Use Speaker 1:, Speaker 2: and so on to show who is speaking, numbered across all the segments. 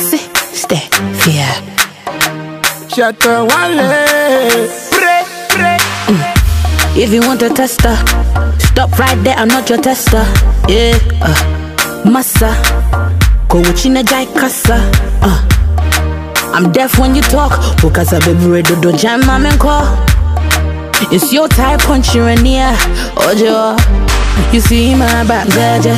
Speaker 1: fear.
Speaker 2: Shatta Wale. Pre, pre.
Speaker 1: If you want a tester, stop right there, I'm not your tester. Yeah, uh, massa, go china jai kasa. Uh, I'm deaf when you talk, because I've been ready to jam call. It's your type, punch you in the air, Ojo. You see my back, jaja.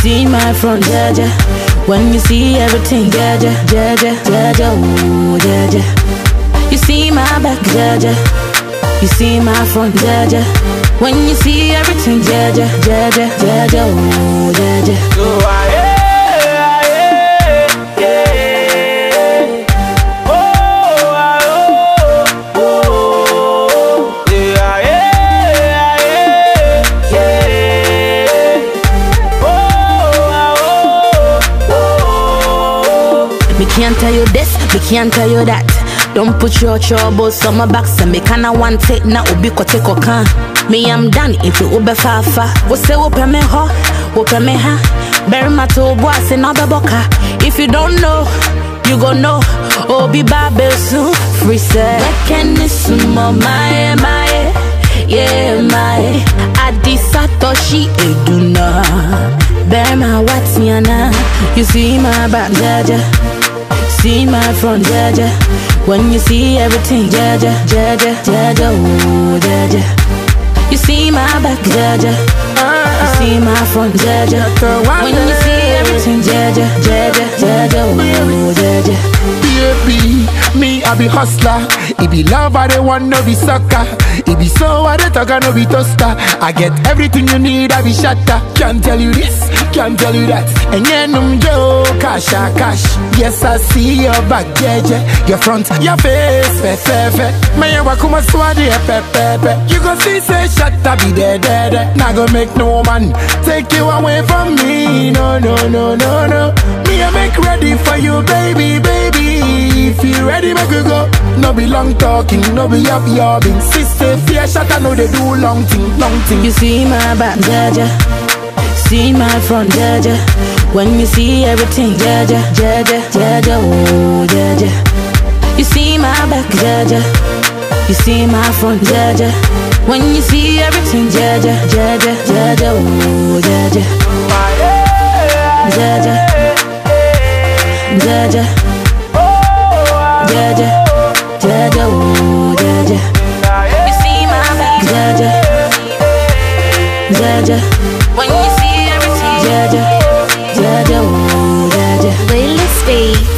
Speaker 1: See my front, jaja. When you see everything, jaja, jaja, jaja, ooh, jaja. You see my back, jaja. You see my front, jaja. When you see everything, jaja, jaja, jaja, ooh, jaja.
Speaker 2: So I,
Speaker 1: can't tell you this, me can't tell you that. Don't put your troubles on my back, so me kinda want take na ubi ko take can. Me I'm done if you ube fafa. Wo say wo me ho, wo me ha. Bury my toe boy, say na be boka. If you don't know, you gon' know. Oh, Obi Babel soon, free set. Can this my my yeah my Adi Satoshi Eduna. Bury my watiana. You see my back, jaja. See my front, jaja. When you see everything, jaja, jaja, jaja, ooh, jaja. You see my back, jaja. You see my front, jaja. When you see everything, jaja, jaja, jaja, ooh, jaja.
Speaker 2: Baby, me I be hustler. It be love I the one no be sucker. It be so I the talker no be toaster. I get everything you need I be Shatta. Can't tell you this, can't tell you that. And yeah, num jo cash ah, cash. Yes I see your back, jeje. Your front, your face, fe fe fe. Me ya wakuma swadi pe pe pe. You go see say Shatta be there there there. Not gonna make no man take you away from me. No no no no no. Me I make ready for you, baby baby. If you ready, make we go. No be long talking, no be up yobbing. Sister, fear shot, I know they do long thing, long thing.
Speaker 1: You see my back, jaja. See my front, jaja. When you see everything, jaja, jaja, jaja, oh, jaja. You see my back, jaja. You see my front, jaja. When you see everything, jaja, jaja, jaja, oh, jaja, jaja, jaja, jaja, jaja, oh, jaja. You see my back, jaja, jaja. Jaja, ooh, jaja. Playlist.